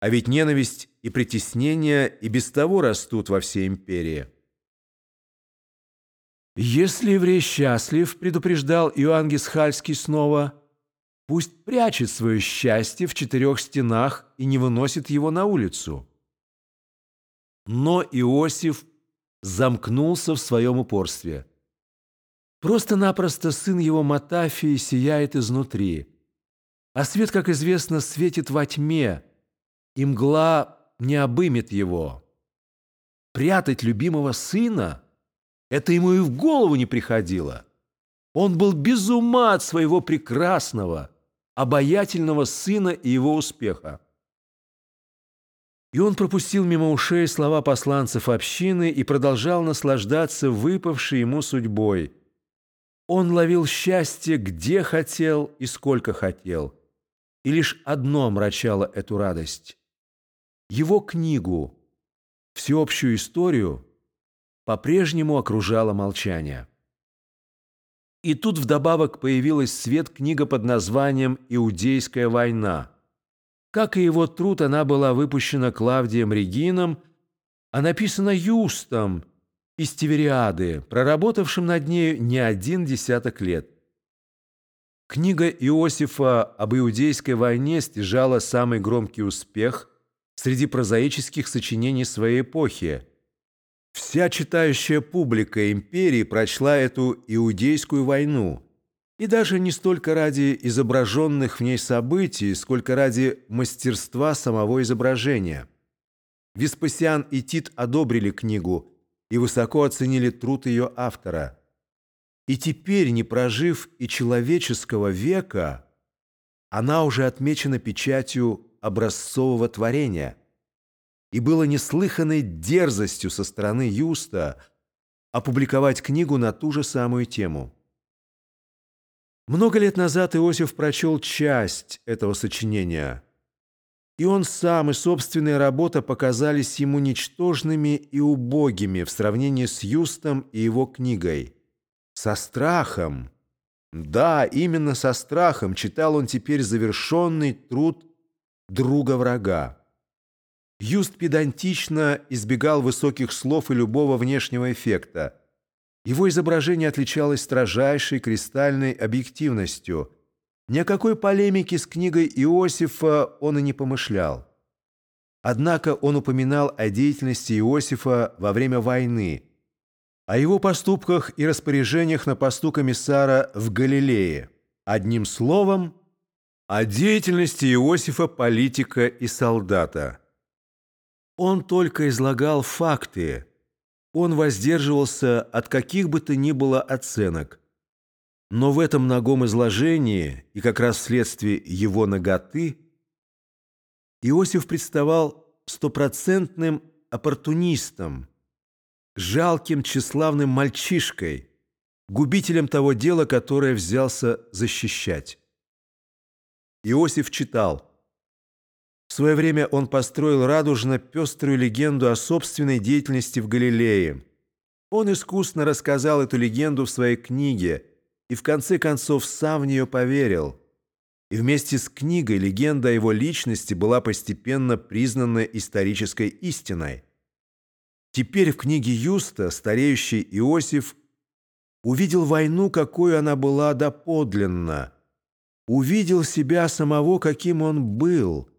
А ведь ненависть и притеснение и без того растут во всей империи. «Если еврей счастлив, — предупреждал Иоанн Гисхальский снова, — пусть прячет свое счастье в четырех стенах и не выносит его на улицу». Но Иосиф замкнулся в своем упорстве. Просто-напросто сын его Матафии сияет изнутри, а свет, как известно, светит во тьме, и мгла не обымет его. Прятать любимого сына — это ему и в голову не приходило. Он был без ума от своего прекрасного, обаятельного сына и его успеха. И он пропустил мимо ушей слова посланцев общины и продолжал наслаждаться выпавшей ему судьбой. Он ловил счастье где хотел и сколько хотел. И лишь одно мрачало эту радость. Его книгу, всеобщую историю, по-прежнему окружало молчание. И тут вдобавок появилась свет книга под названием «Иудейская война». Как и его труд, она была выпущена Клавдием Регином, а написана Юстом из Тивериады, проработавшим над нею не один десяток лет. Книга Иосифа об Иудейской войне стяжала самый громкий успех среди прозаических сочинений своей эпохи. Вся читающая публика империи прочла эту Иудейскую войну – и даже не столько ради изображенных в ней событий, сколько ради мастерства самого изображения. Веспасиан и Тит одобрили книгу и высоко оценили труд ее автора. И теперь, не прожив и человеческого века, она уже отмечена печатью образцового творения. И было неслыханной дерзостью со стороны Юста опубликовать книгу на ту же самую тему. Много лет назад Иосиф прочел часть этого сочинения, и он сам и собственная работа показались ему ничтожными и убогими в сравнении с Юстом и его книгой. Со страхом, да, именно со страхом читал он теперь завершенный труд друга врага. Юст педантично избегал высоких слов и любого внешнего эффекта. Его изображение отличалось строжайшей кристальной объективностью. Ни о какой полемике с книгой Иосифа он и не помышлял. Однако он упоминал о деятельности Иосифа во время войны, о его поступках и распоряжениях на посту комиссара в Галилее. Одним словом, о деятельности Иосифа политика и солдата. Он только излагал факты, он воздерживался от каких бы то ни было оценок. Но в этом ногом изложении, и как раз вследствие его ноготы, Иосиф представал стопроцентным оппортунистом, жалким тщеславным мальчишкой, губителем того дела, которое взялся защищать. Иосиф читал – в свое время он построил радужно-пеструю легенду о собственной деятельности в Галилее. Он искусно рассказал эту легенду в своей книге и в конце концов сам в нее поверил. И вместе с книгой легенда о его личности была постепенно признана исторической истиной. Теперь в книге Юста стареющий Иосиф увидел войну, какой она была доподлинна, увидел себя самого, каким он был –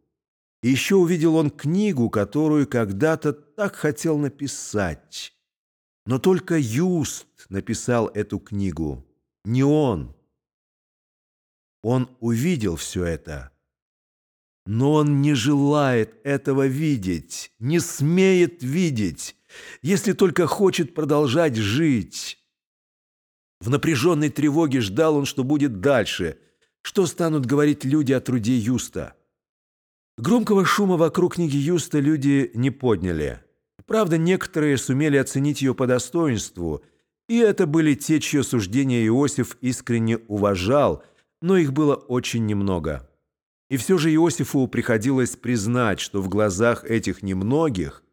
еще увидел он книгу, которую когда-то так хотел написать. Но только Юст написал эту книгу, не он. Он увидел все это. Но он не желает этого видеть, не смеет видеть, если только хочет продолжать жить. В напряженной тревоге ждал он, что будет дальше, что станут говорить люди о труде Юста. Громкого шума вокруг книги Юста люди не подняли. Правда, некоторые сумели оценить ее по достоинству, и это были те, чье суждение Иосиф искренне уважал, но их было очень немного. И все же Иосифу приходилось признать, что в глазах этих немногих